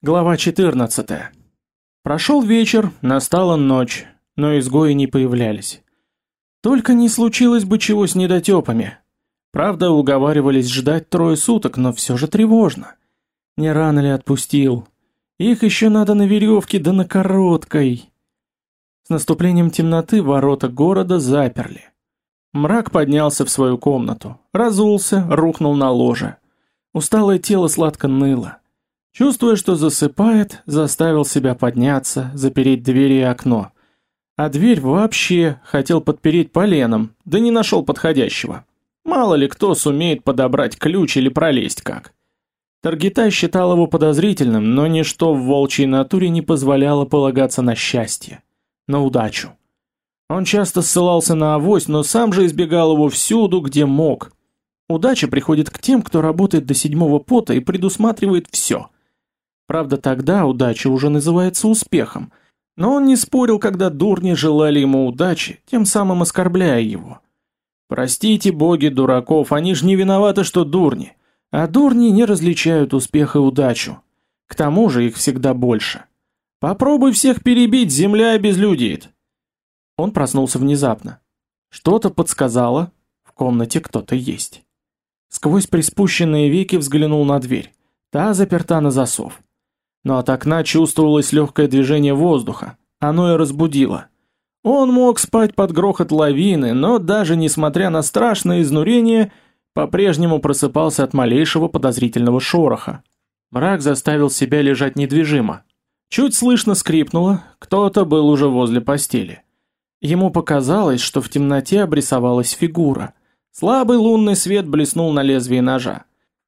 Глава 14. Прошел вечер, настала ночь, но изгои не появлялись. Только не случилось бы чего с недотепами. Правда, уговаривались ждать трое суток, но все же тревожно. Не рано ли отпустил? Их еще надо на веревке, да на короткой. С наступлением темноты ворота города заперли. Мрак поднялся в свою комнату, разулся, рухнул на ложе. Усталое тело сладко ныло. Чувствуя, что засыпает, заставил себя подняться, запереть двери и окно. А дверь вообще хотел подпереть поленом, да не нашел подходящего. Мало ли кто сумеет подобрать ключ или пролезть как. Таргитай считал его подозрительным, но ничто в волчьей натуре не позволяло полагаться на счастье, на удачу. Он часто ссылался на авось, но сам же избегал его всюду, где мог. Удача приходит к тем, кто работает до седьмого пота и предусматривает все – Правда, тогда удача уже называется успехом. Но он не спорил, когда дурни желали ему удачи, тем самым оскорбляя его. Простите боги дураков, они ж не виноваты, что дурни. А дурни не различают успех и удачу. К тому же их всегда больше. Попробуй всех перебить, земля обезлюдеет. Он проснулся внезапно. Что-то подсказало, в комнате кто-то есть. Сквозь приспущенные веки взглянул на дверь. Та заперта на засов но от окна чувствовалось легкое движение воздуха, оно и разбудило. Он мог спать под грохот лавины, но даже несмотря на страшное изнурение, по-прежнему просыпался от малейшего подозрительного шороха. Мрак заставил себя лежать недвижимо. Чуть слышно скрипнуло, кто-то был уже возле постели. Ему показалось, что в темноте обрисовалась фигура. Слабый лунный свет блеснул на лезвие ножа.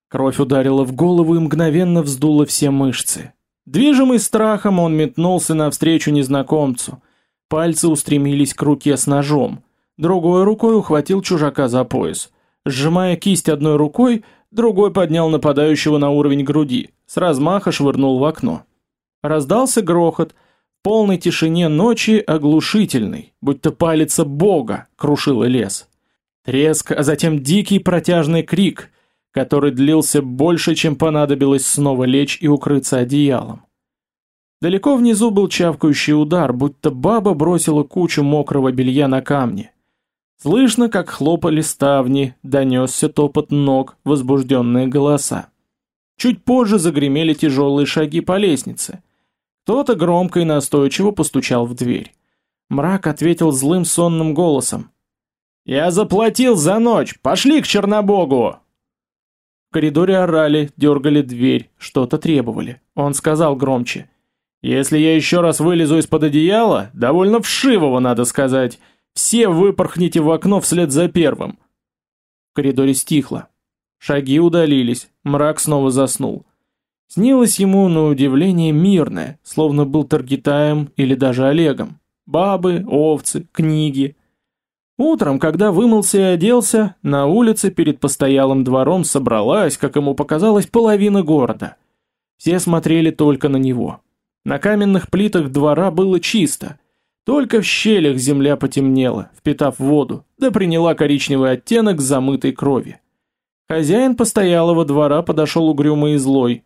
Кровь ударила в голову и мгновенно вздула все мышцы. Движимый страхом он метнулся навстречу незнакомцу. Пальцы устремились к руке с ножом. Другой рукой ухватил чужака за пояс. Сжимая кисть одной рукой, другой поднял нападающего на уровень груди, с размаха швырнул в окно. Раздался грохот, в полной тишине ночи оглушительный, будто палица бога крушила лес. Треск, а затем дикий протяжный крик, который длился больше, чем понадобилось снова лечь и укрыться одеялом. Далеко внизу был чавкающий удар, будто баба бросила кучу мокрого белья на камни. Слышно, как хлопали ставни, донесся топот ног, возбужденные голоса. Чуть позже загремели тяжелые шаги по лестнице. Кто-то громко и настойчиво постучал в дверь. Мрак ответил злым сонным голосом. «Я заплатил за ночь! Пошли к Чернобогу!» В коридоре орали, дергали дверь, что-то требовали. Он сказал громче. «Если я еще раз вылезу из-под одеяла, довольно вшивого, надо сказать, все выпорхните в окно вслед за первым». В коридоре стихло. Шаги удалились, мрак снова заснул. Снилось ему на удивление мирное, словно был Таргитаем или даже Олегом. Бабы, овцы, книги, Утром, когда вымылся и оделся, на улице перед постоялым двором собралась, как ему показалось, половина города. Все смотрели только на него. На каменных плитах двора было чисто. Только в щелях земля потемнела, впитав воду, да приняла коричневый оттенок замытой крови. Хозяин постоялого двора подошел угрюмый и злой.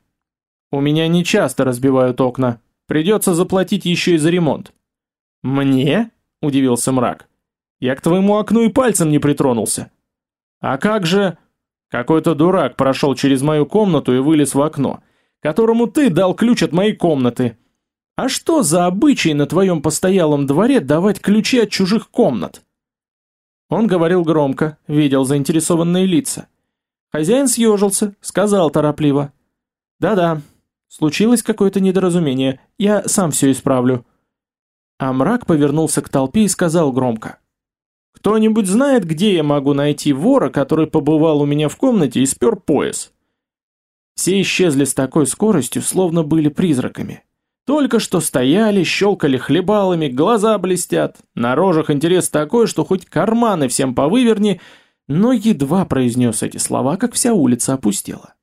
«У меня не часто разбивают окна. Придется заплатить еще и за ремонт». «Мне?» – удивился мрак. Я к твоему окну и пальцем не притронулся. А как же... Какой-то дурак прошел через мою комнату и вылез в окно, которому ты дал ключ от моей комнаты. А что за обычай на твоем постоялом дворе давать ключи от чужих комнат? Он говорил громко, видел заинтересованные лица. Хозяин съежился, сказал торопливо. «Да-да, случилось какое-то недоразумение, я сам все исправлю». А мрак повернулся к толпе и сказал громко. Кто-нибудь знает, где я могу найти вора, который побывал у меня в комнате и спер пояс? Все исчезли с такой скоростью, словно были призраками. Только что стояли, щелкали хлебалами, глаза блестят, на рожах интерес такой, что хоть карманы всем повыверни, но едва произнес эти слова, как вся улица опустела.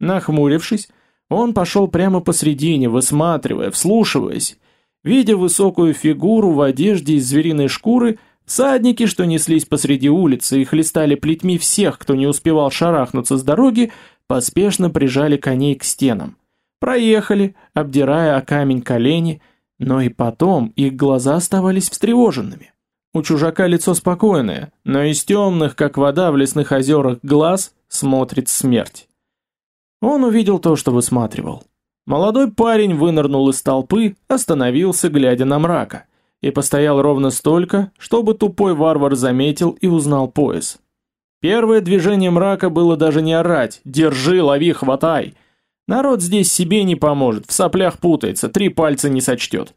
Нахмурившись, он пошел прямо посредине, высматривая, вслушиваясь. Видя высокую фигуру в одежде из звериной шкуры, Садники, что неслись посреди улицы и хлестали плетьми всех, кто не успевал шарахнуться с дороги, поспешно прижали коней к стенам. Проехали, обдирая о камень колени, но и потом их глаза оставались встревоженными. У чужака лицо спокойное, но из темных, как вода в лесных озерах, глаз смотрит смерть. Он увидел то, что высматривал. Молодой парень вынырнул из толпы, остановился, глядя на мрака, и постоял ровно столько, чтобы тупой варвар заметил и узнал пояс. Первое движение мрака было даже не орать «Держи, лови, хватай!» Народ здесь себе не поможет, в соплях путается, три пальца не сочтет.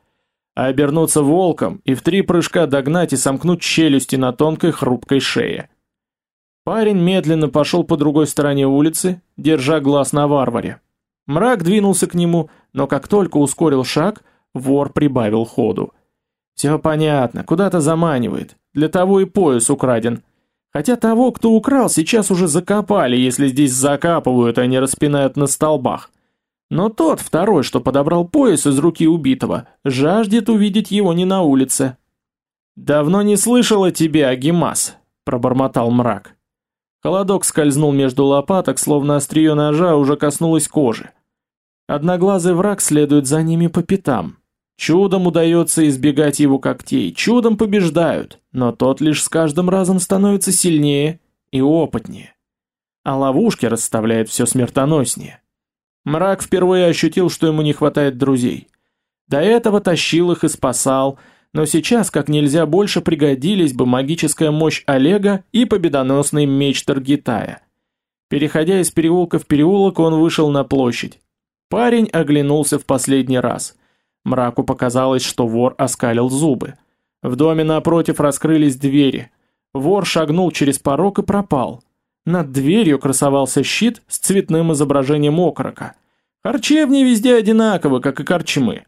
А обернуться волком и в три прыжка догнать и сомкнуть челюсти на тонкой хрупкой шее. Парень медленно пошел по другой стороне улицы, держа глаз на варваре. Мрак двинулся к нему, но как только ускорил шаг, вор прибавил ходу. Все понятно, куда-то заманивает, для того и пояс украден. Хотя того, кто украл, сейчас уже закопали, если здесь закапывают, а не распинают на столбах. Но тот, второй, что подобрал пояс из руки убитого, жаждет увидеть его не на улице. «Давно не слышал о тебе, Агимас», — пробормотал мрак. Холодок скользнул между лопаток, словно острие ножа уже коснулось кожи. Одноглазый враг следует за ними по пятам. Чудом удается избегать его когтей, чудом побеждают, но тот лишь с каждым разом становится сильнее и опытнее. А ловушки расставляет все смертоноснее. Мрак впервые ощутил, что ему не хватает друзей. До этого тащил их и спасал, но сейчас как нельзя больше пригодились бы магическая мощь Олега и победоносный меч Таргитая. Переходя из переулка в переулок, он вышел на площадь. Парень оглянулся в последний раз – Мраку показалось, что вор оскалил зубы. В доме напротив раскрылись двери. Вор шагнул через порог и пропал. Над дверью красовался щит с цветным изображением окорока. Харчевни везде одинаковы, как и корчмы.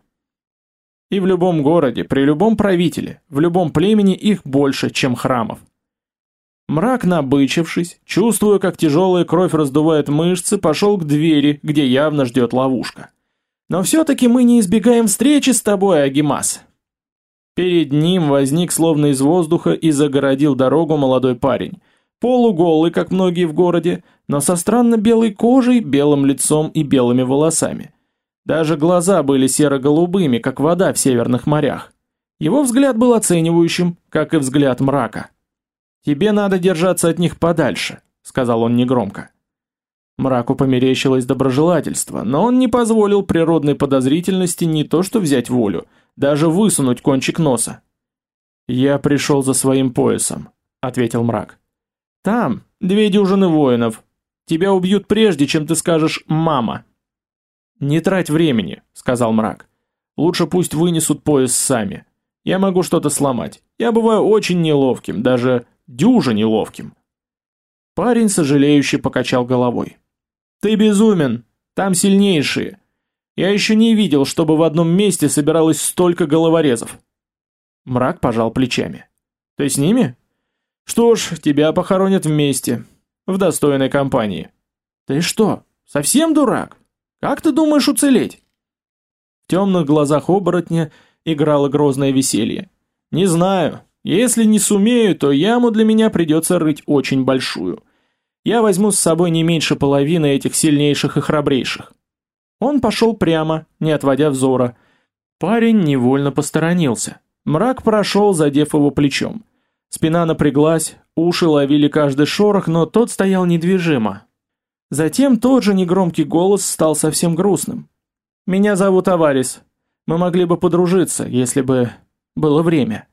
И в любом городе, при любом правителе, в любом племени их больше, чем храмов. Мрак, набычившись, чувствуя, как тяжелая кровь раздувает мышцы, пошел к двери, где явно ждет ловушка. Но все-таки мы не избегаем встречи с тобой, Агимас. Перед ним возник словно из воздуха и загородил дорогу молодой парень. Полуголый, как многие в городе, но со странно белой кожей, белым лицом и белыми волосами. Даже глаза были серо-голубыми, как вода в северных морях. Его взгляд был оценивающим, как и взгляд мрака. «Тебе надо держаться от них подальше», — сказал он негромко. Мраку померещилось доброжелательство, но он не позволил природной подозрительности не то что взять волю, даже высунуть кончик носа. «Я пришел за своим поясом», — ответил мрак. «Там две дюжины воинов. Тебя убьют прежде, чем ты скажешь «мама». «Не трать времени», — сказал мрак. «Лучше пусть вынесут пояс сами. Я могу что-то сломать. Я бываю очень неловким, даже дюже неловким». Парень сожалеюще покачал головой. Ты безумен, там сильнейшие. Я еще не видел, чтобы в одном месте собиралось столько головорезов. Мрак пожал плечами. Ты с ними? Что ж, тебя похоронят вместе, в достойной компании. Ты что, совсем дурак? Как ты думаешь уцелеть? В темных глазах оборотня играло грозное веселье. Не знаю, если не сумею, то яму для меня придется рыть очень большую я возьму с собой не меньше половины этих сильнейших и храбрейших. Он пошел прямо, не отводя взора. Парень невольно посторонился. Мрак прошел, задев его плечом. Спина напряглась, уши ловили каждый шорох, но тот стоял недвижимо. Затем тот же негромкий голос стал совсем грустным. «Меня зовут Аварис. Мы могли бы подружиться, если бы было время».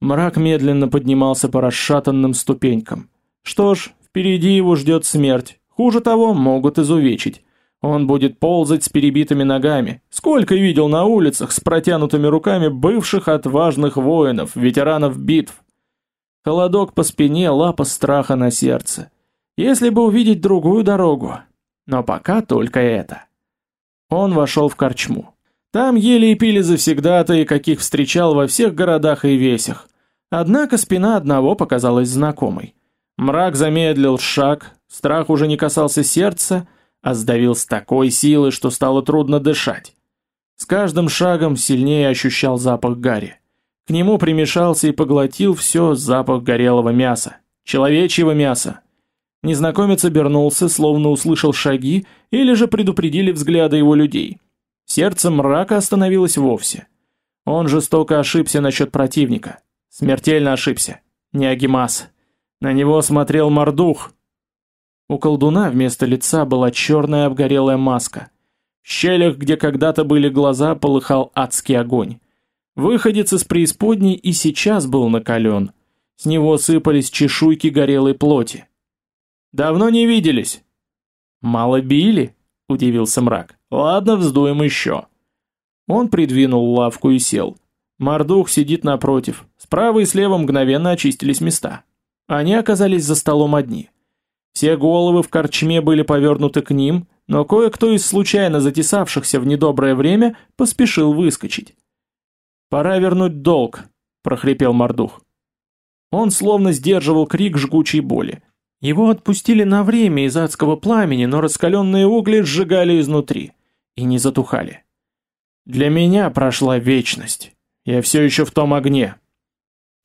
Мрак медленно поднимался по расшатанным ступенькам. Что ж, Впереди его ждет смерть. Хуже того, могут изувечить. Он будет ползать с перебитыми ногами. Сколько видел на улицах с протянутыми руками бывших отважных воинов, ветеранов битв. Холодок по спине, лапа страха на сердце. Если бы увидеть другую дорогу. Но пока только это. Он вошел в корчму. Там ели и пили завсегдатые, каких встречал во всех городах и весях. Однако спина одного показалась знакомой. Мрак замедлил шаг, страх уже не касался сердца, а сдавил с такой силой, что стало трудно дышать. С каждым шагом сильнее ощущал запах гари. К нему примешался и поглотил все запах горелого мяса, человечьего мяса. Незнакомец обернулся, словно услышал шаги, или же предупредили взгляды его людей. Сердце мрака остановилось вовсе. Он жестоко ошибся насчет противника. Смертельно ошибся. Не Агимас. На него смотрел Мордух. У колдуна вместо лица была черная обгорелая маска. В щелях, где когда-то были глаза, полыхал адский огонь. Выходец из преисподней и сейчас был накален. С него сыпались чешуйки горелой плоти. «Давно не виделись?» «Мало били?» — удивился мрак. «Ладно, вздуем еще». Он придвинул лавку и сел. Мордух сидит напротив. Справа и слева мгновенно очистились места. Они оказались за столом одни. Все головы в корчме были повернуты к ним, но кое-кто из случайно затесавшихся в недоброе время поспешил выскочить. «Пора вернуть долг», — прохрипел Мордух. Он словно сдерживал крик жгучей боли. Его отпустили на время из адского пламени, но раскаленные угли сжигали изнутри и не затухали. Для меня прошла вечность. Я все еще в том огне.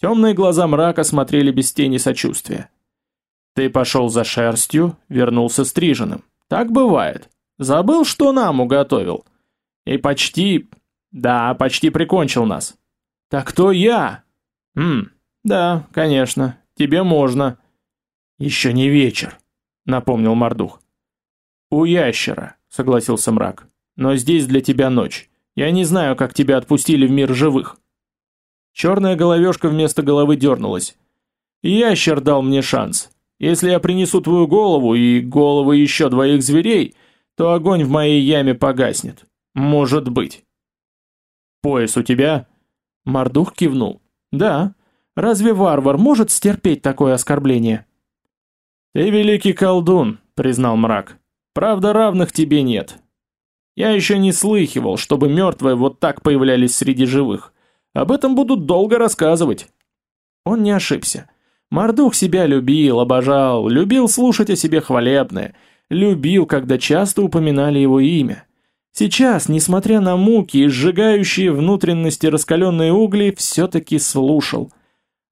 Темные глаза мрака смотрели без тени сочувствия. Ты пошел за шерстью, вернулся стриженным. Так бывает. Забыл, что нам уготовил. И почти... Да, почти прикончил нас. Так кто я? Хм, да, конечно, тебе можно. Еще не вечер, напомнил Мордух. У ящера, согласился мрак. Но здесь для тебя ночь. Я не знаю, как тебя отпустили в мир живых. Черная головешка вместо головы дернулась. Ящер дал мне шанс. Если я принесу твою голову и головы еще двоих зверей, то огонь в моей яме погаснет. Может быть. Пояс у тебя? Мордух кивнул. Да. Разве варвар может стерпеть такое оскорбление? Ты великий колдун, признал мрак. Правда, равных тебе нет. Я еще не слыхивал, чтобы мертвые вот так появлялись среди живых. Об этом будут долго рассказывать. Он не ошибся. Мордух себя любил, обожал, любил слушать о себе хвалебное, любил, когда часто упоминали его имя. Сейчас, несмотря на муки и сжигающие внутренности раскаленные угли, все-таки слушал.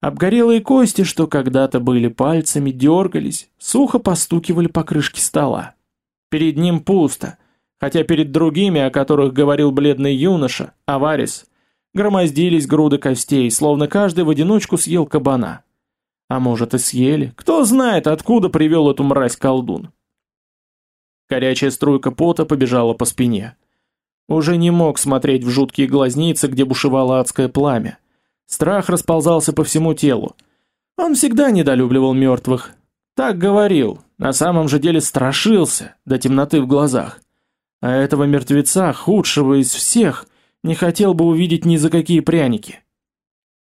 Обгорелые кости, что когда-то были пальцами, дергались, сухо постукивали по крышке стола. Перед ним пусто — хотя перед другими, о которых говорил бледный юноша, Аварис, громоздились груды костей, словно каждый в одиночку съел кабана. А может и съели, кто знает, откуда привел эту мразь колдун. Горячая струйка пота побежала по спине. Уже не мог смотреть в жуткие глазницы, где бушевало адское пламя. Страх расползался по всему телу. Он всегда недолюбливал мертвых. Так говорил, на самом же деле страшился до темноты в глазах. А этого мертвеца, худшего из всех, не хотел бы увидеть ни за какие пряники.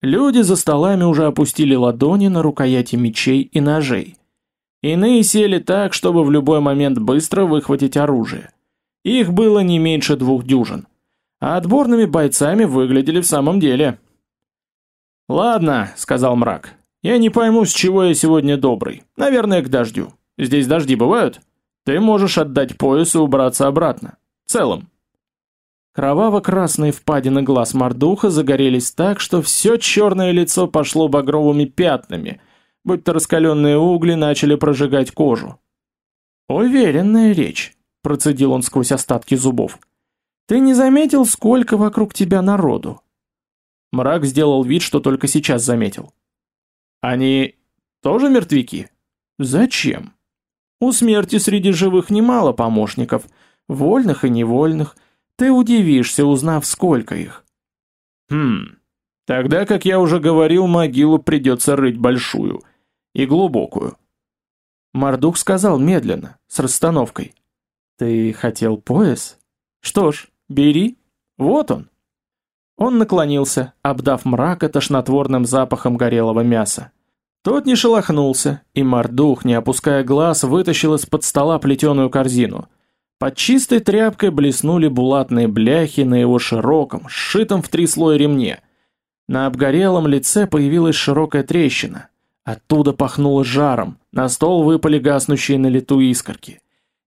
Люди за столами уже опустили ладони на рукояти мечей и ножей. Иные сели так, чтобы в любой момент быстро выхватить оружие. Их было не меньше двух дюжин. А отборными бойцами выглядели в самом деле. «Ладно», — сказал мрак, — «я не пойму, с чего я сегодня добрый. Наверное, к дождю. Здесь дожди бывают?» Ты можешь отдать пояс и убраться обратно. Целым. Кроваво-красные впадины глаз Мордуха загорелись так, что все черное лицо пошло багровыми пятнами, будто раскаленные угли начали прожигать кожу. «Уверенная речь», — процедил он сквозь остатки зубов. «Ты не заметил, сколько вокруг тебя народу?» Мрак сделал вид, что только сейчас заметил. «Они тоже мертвяки?» «Зачем?» У смерти среди живых немало помощников, вольных и невольных. Ты удивишься, узнав, сколько их. Хм, тогда, как я уже говорил, могилу придется рыть большую и глубокую. Мардук сказал медленно, с расстановкой. Ты хотел пояс? Что ж, бери, вот он. Он наклонился, обдав мрака тошнотворным запахом горелого мяса. Тот не шелохнулся, и Мордух, не опуская глаз, вытащил из-под стола плетеную корзину. Под чистой тряпкой блеснули булатные бляхи на его широком, сшитом в три слоя ремне. На обгорелом лице появилась широкая трещина. Оттуда пахнуло жаром, на стол выпали гаснущие на лету искорки.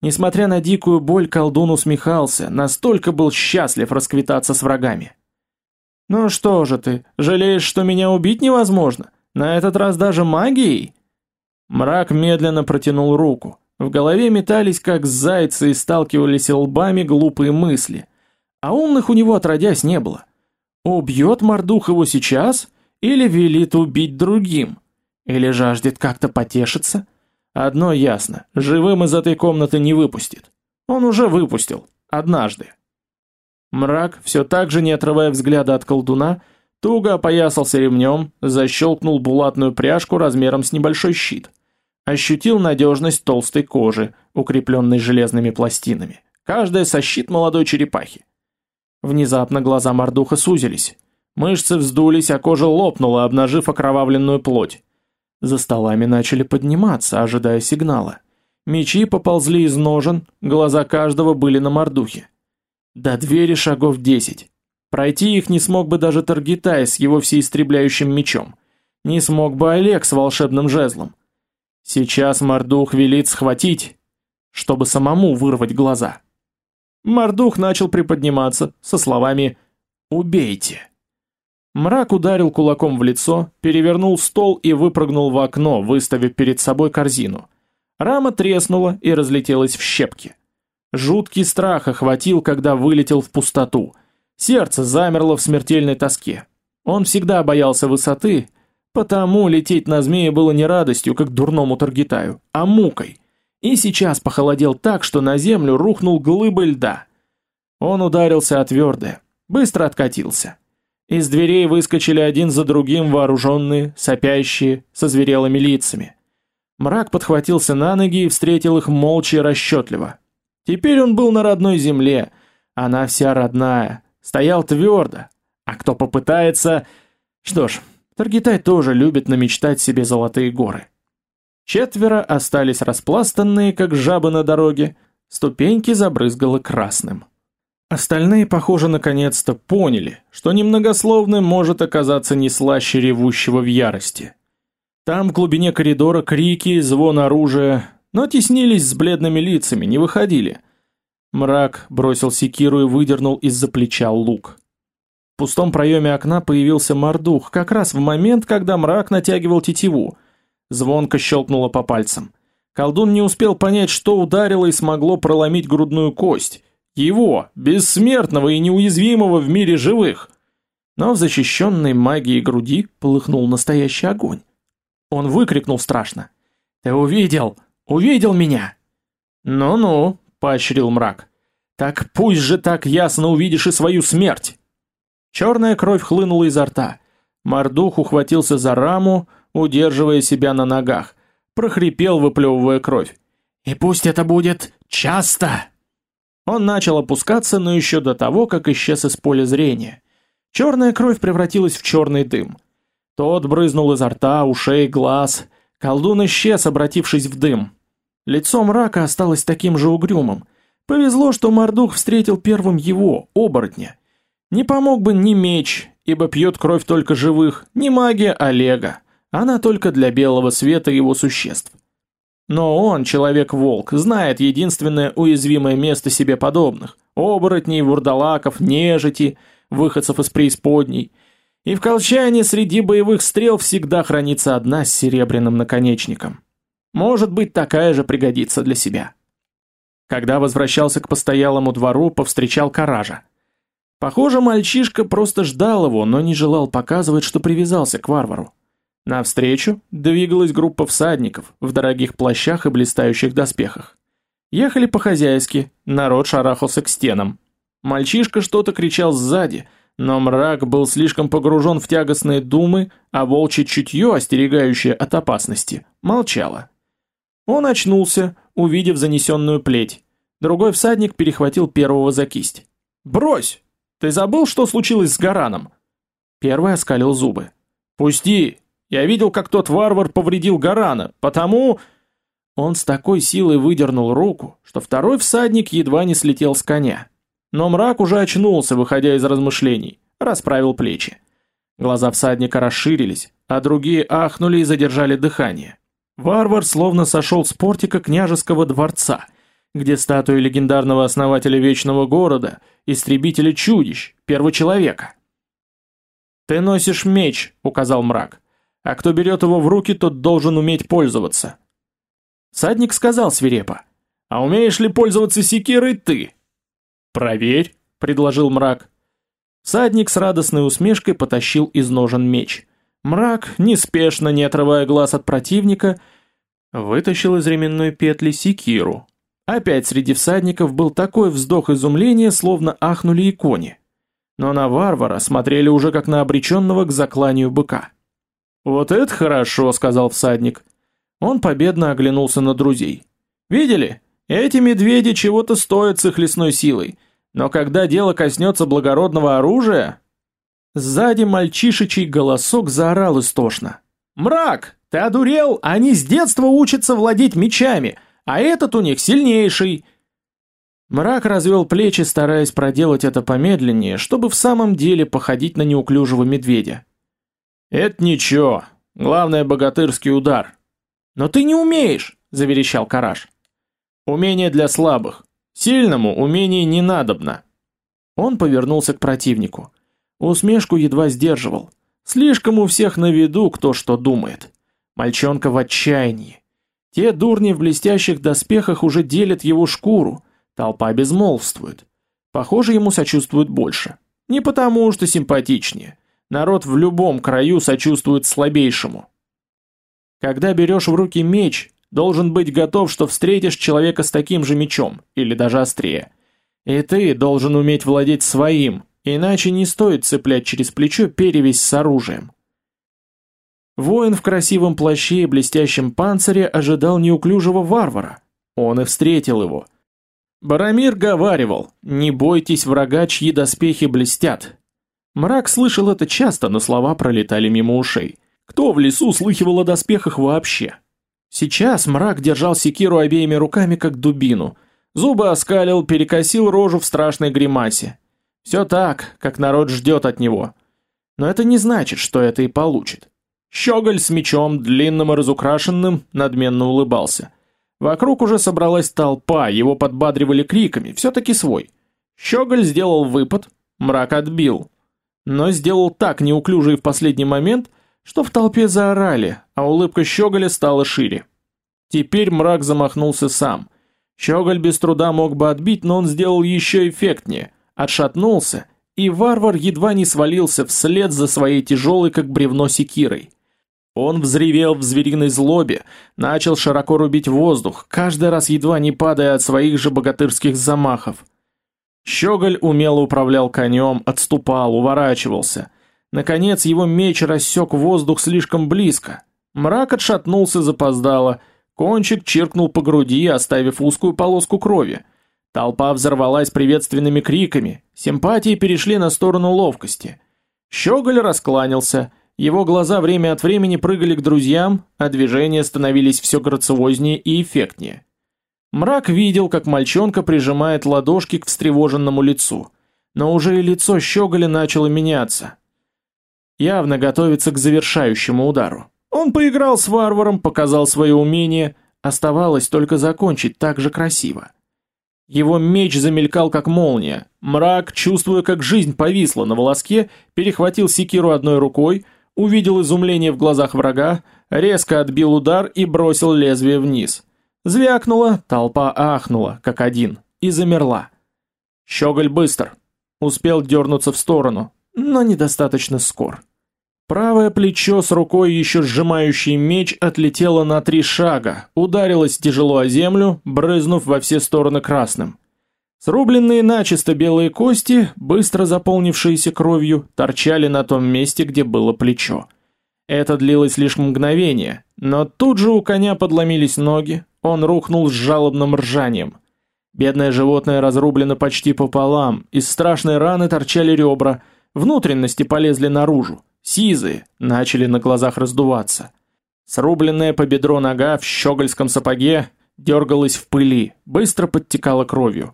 Несмотря на дикую боль, колдун усмехался, настолько был счастлив расквитаться с врагами. «Ну что же ты, жалеешь, что меня убить невозможно?» На этот раз даже магией? Мрак медленно протянул руку. В голове метались, как зайцы, и сталкивались лбами глупые мысли. А умных у него отродясь не было. Убьет Мордух его сейчас? Или велит убить другим? Или жаждет как-то потешиться? Одно ясно, живым из этой комнаты не выпустит. Он уже выпустил. Однажды. Мрак, все так же не отрывая взгляда от колдуна, туго опоясался ремнем, защелкнул булатную пряжку размером с небольшой щит. Ощутил надежность толстой кожи, укрепленной железными пластинами. Каждая со щит молодой черепахи. Внезапно глаза Мордуха сузились. Мышцы вздулись, а кожа лопнула, обнажив окровавленную плоть. За столами начали подниматься, ожидая сигнала. Мечи поползли из ножен, глаза каждого были на Мордухе. До двери шагов десять. Пройти их не смог бы даже Таргитай с его всеистребляющим мечом. Не смог бы Олег с волшебным жезлом. Сейчас Мордух велит схватить, чтобы самому вырвать глаза. Мордух начал приподниматься со словами «Убейте». Мрак ударил кулаком в лицо, перевернул стол и выпрыгнул в окно, выставив перед собой корзину. Рама треснула и разлетелась в щепки. Жуткий страх охватил, когда вылетел в пустоту. Сердце замерло в смертельной тоске. Он всегда боялся высоты, потому лететь на змее было не радостью, как дурному Таргитаю, а мукой и сейчас похолодел так, что на землю рухнул глыбы льда. Он ударился о твердое, быстро откатился. Из дверей выскочили один за другим вооруженные, сопящие, со зверелыми лицами. Мрак подхватился на ноги и встретил их молча и расчетливо. Теперь он был на родной земле, она вся родная, стоял твердо. А кто попытается... Что ж, Таргитай тоже любит намечтать себе золотые горы. Четверо остались распластанные, как жабы на дороге, ступеньки забрызгало красным. Остальные, похоже, наконец-то поняли, что немногословным может оказаться не слаще ревущего в ярости. Там в глубине коридора крики, звон оружия, но теснились с бледными лицами, не выходили. Мрак бросил секиру и выдернул из-за плеча лук. Пустом проеме окна появился Мордух, как раз в момент, когда мрак натягивал тетиву – Звонко щелкнуло по пальцам. Колдун не успел понять, что ударило и смогло проломить грудную кость. Его, бессмертного и неуязвимого в мире живых. Но в защищенной магией груди полыхнул настоящий огонь. Он выкрикнул страшно. «Ты увидел! Увидел меня!» «Ну-ну», — поощрил мрак. «Так пусть же так ясно увидишь и свою смерть!» Черная кровь хлынула изо рта. Мордух ухватился за раму, удерживая себя на ногах, прохрипел, выплевывая кровь. «И пусть это будет часто!» Он начал опускаться, но еще до того, как исчез из поля зрения. Черная кровь превратилась в черный дым. Тот брызнул изо рта, ушей, глаз. Колдун исчез, обратившись в дым. Лицо мрака осталось таким же угрюмым. Повезло, что Мордух встретил первым его, оборотня. Не помог бы ни меч, ибо пьет кровь только живых, ни магия Олега. Она только для белого света его существ. Но он, человек-волк, знает единственное уязвимое место себе подобных – оборотней, вурдалаков, нежити, выходцев из преисподней. И в колчане среди боевых стрел всегда хранится одна с серебряным наконечником. Может быть, такая же пригодится для себя. Когда возвращался к постоялому двору, повстречал Каража. Похоже, мальчишка просто ждал его, но не желал показывать, что привязался к варвару. Навстречу двигалась группа всадников в дорогих плащах и блистающих доспехах. Ехали по-хозяйски, народ шарахался к стенам. Мальчишка что-то кричал сзади, но мрак был слишком погружен в тягостные думы, а волчье чутье, остерегающее от опасности, молчало. Он очнулся, увидев занесенную плеть. Другой всадник перехватил первого за кисть. «Брось! Ты забыл, что случилось с Гараном?» Первый оскалил зубы. «Пусти! Я видел, как тот варвар повредил Гарана, потому...» Он с такой силой выдернул руку, что второй всадник едва не слетел с коня. Но мрак уже очнулся, выходя из размышлений, расправил плечи. Глаза всадника расширились, а другие ахнули и задержали дыхание. Варвар словно сошел с портика княжеского дворца, где статуя легендарного основателя Вечного Города, истребителя чудищ, первого человека. «Ты носишь меч», — указал мрак. А кто берет его в руки, тот должен уметь пользоваться. Садник сказал свирепо. «А умеешь ли пользоваться секирой ты?» «Проверь», — предложил мрак. Садник с радостной усмешкой потащил из ножен меч. Мрак, неспешно, не отрывая глаз от противника, вытащил из ременной петли секиру. Опять среди всадников был такой вздох изумления, словно ахнули и кони. Но на варвара смотрели уже как на обреченного к закланию быка. «Вот это хорошо», — сказал всадник. Он победно оглянулся на друзей. «Видели? Эти медведи чего-то стоят с их лесной силой. Но когда дело коснется благородного оружия...» Сзади мальчишечий голосок заорал истошно. «Мрак! Ты одурел? Они с детства учатся владеть мечами, а этот у них сильнейший!» Мрак развел плечи, стараясь проделать это помедленнее, чтобы в самом деле походить на неуклюжего медведя. «Это ничего. Главное, богатырский удар. «Но ты не умеешь!» – заверещал Караш. «Умение для слабых. Сильному умение не надобно». Он повернулся к противнику. Усмешку едва сдерживал. Слишком у всех на виду, кто что думает. Мальчонка в отчаянии. Те дурни в блестящих доспехах уже делят его шкуру. Толпа безмолвствует. Похоже, ему сочувствуют больше. Не потому, что симпатичнее. Народ в любом краю сочувствует слабейшему. Когда берешь в руки меч, должен быть готов, что встретишь человека с таким же мечом, или даже острее. И ты должен уметь владеть своим, иначе не стоит цеплять через плечо перевязь с оружием. Воин в красивом плаще и блестящем панцире ожидал неуклюжего варвара. Он и встретил его. Барамир говаривал, не бойтесь врага, чьи доспехи блестят. Мрак слышал это часто, но слова пролетали мимо ушей. Кто в лесу слыхивал о доспехах вообще? Сейчас мрак держал секиру обеими руками, как дубину. Зубы оскалил, перекосил рожу в страшной гримасе. Все так, как народ ждет от него. Но это не значит, что это и получит. Щеголь с мечом, длинным и разукрашенным, надменно улыбался. Вокруг уже собралась толпа, его подбадривали криками, все-таки свой. Щеголь сделал выпад, мрак отбил. Но сделал так неуклюже и в последний момент, что в толпе заорали, а улыбка Щеголя стала шире. Теперь мрак замахнулся сам. Щеголь без труда мог бы отбить, но он сделал еще эффектнее. Отшатнулся, и варвар едва не свалился вслед за своей тяжелой, как бревно, секирой. Он взревел в звериной злобе, начал широко рубить воздух, каждый раз едва не падая от своих же богатырских замахов. Щеголь умело управлял конем, отступал, уворачивался – Наконец его меч рассек воздух слишком близко. Мрак отшатнулся запоздало, кончик чиркнул по груди, оставив узкую полоску крови. Толпа взорвалась приветственными криками, симпатии перешли на сторону ловкости. Щеголь раскланялся, его глаза время от времени прыгали к друзьям, а движения становились все грациознее и эффектнее. Мрак видел, как мальчонка прижимает ладошки к встревоженному лицу, но уже и лицо Щеголя начало меняться явно готовится к завершающему удару. Он поиграл с варваром, показал свое умение, оставалось только закончить так же красиво. Его меч замелькал как молния. Мрак, чувствуя, как жизнь повисла на волоске, перехватил секиру одной рукой, увидел изумление в глазах врага, резко отбил удар и бросил лезвие вниз. Звякнуло, толпа ахнула, как один, и замерла. Щеголь быстр. Успел дернуться в сторону, но недостаточно скор. Правое плечо с рукой, еще сжимающей меч, отлетело на три шага, ударилось тяжело о землю, брызнув во все стороны красным. Срубленные начисто белые кости, быстро заполнившиеся кровью, торчали на том месте, где было плечо. Это длилось лишь мгновение, но тут же у коня подломились ноги, он рухнул с жалобным ржанием. Бедное животное разрублено почти пополам, из страшной раны торчали ребра, внутренности полезли наружу сизые, начали на глазах раздуваться. Срубленная по бедро нога в щегольском сапоге дергалась в пыли, быстро подтекала кровью.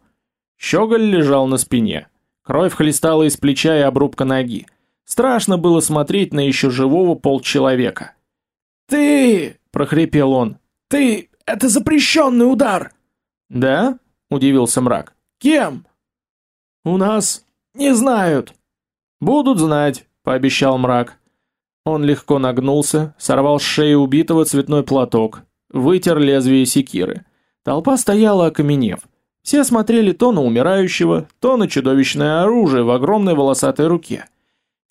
Щеголь лежал на спине. Кровь хлестала из плеча и обрубка ноги. Страшно было смотреть на еще живого полчеловека. «Ты!» – прохрипел он. «Ты! Это запрещенный удар!» «Да?» – удивился мрак. «Кем?» «У нас не знают». «Будут знать пообещал мрак. Он легко нагнулся, сорвал с шеи убитого цветной платок. вытер лезвие секиры. Толпа стояла окаменев. Все смотрели то на умирающего, то на чудовищное оружие в огромной волосатой руке.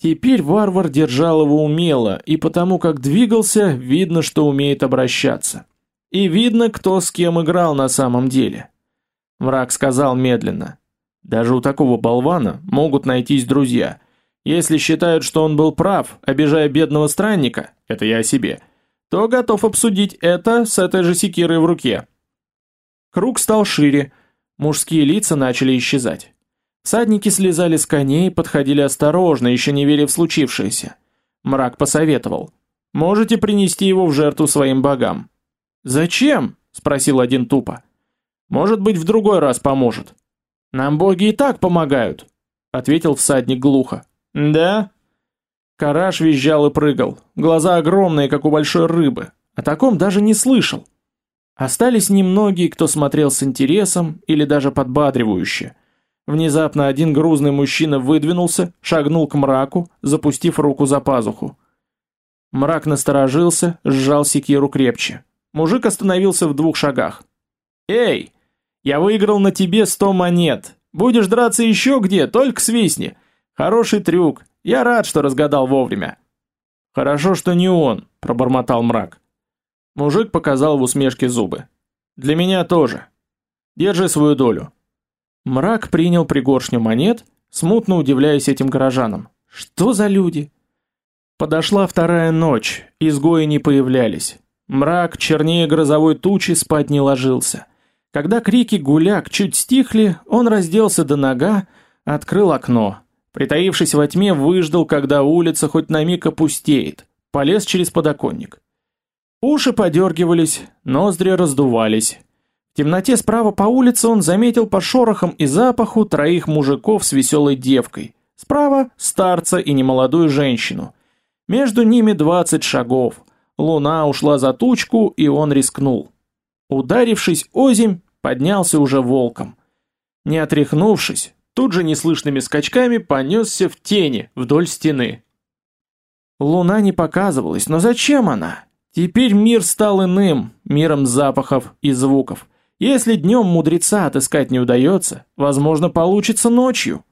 Теперь варвар держал его умело, и потому как двигался, видно, что умеет обращаться. И видно, кто с кем играл на самом деле. Мрак сказал медленно. Даже у такого болвана могут найтись друзья. Если считают, что он был прав, обижая бедного странника, это я о себе, то готов обсудить это с этой же секирой в руке. Круг стал шире, мужские лица начали исчезать. Садники слезали с коней, подходили осторожно, еще не веря в случившееся. Мрак посоветовал. «Можете принести его в жертву своим богам». «Зачем?» – спросил один тупо. «Может быть, в другой раз поможет». «Нам боги и так помогают», – ответил всадник глухо. «Да?» Караш визжал и прыгал, глаза огромные, как у большой рыбы. О таком даже не слышал. Остались немногие, кто смотрел с интересом или даже подбадривающе. Внезапно один грузный мужчина выдвинулся, шагнул к мраку, запустив руку за пазуху. Мрак насторожился, сжал секиру крепче. Мужик остановился в двух шагах. «Эй, я выиграл на тебе сто монет. Будешь драться еще где, только свистни. Хороший трюк. Я рад, что разгадал вовремя». «Хорошо, что не он», — пробормотал мрак. Мужик показал в усмешке зубы. Для меня тоже. Держи свою долю. Мрак принял пригоршню монет, смутно удивляясь этим горожанам. Что за люди? Подошла вторая ночь, изгои не появлялись. Мрак, чернее грозовой тучи, спать не ложился. Когда крики гуляк чуть стихли, он разделся до нога, открыл окно. Притаившись во тьме, выждал, когда улица хоть на миг опустеет. Полез через подоконник. Уши подергивались, ноздри раздувались. В темноте справа по улице он заметил по шорохам и запаху троих мужиков с веселой девкой. Справа старца и немолодую женщину. Между ними двадцать шагов. Луна ушла за тучку, и он рискнул. Ударившись озимь, поднялся уже волком. Не отряхнувшись, тут же неслышными скачками понесся в тени вдоль стены. Луна не показывалась, но зачем она? Теперь мир стал иным, миром запахов и звуков. Если днем мудреца отыскать не удается, возможно, получится ночью.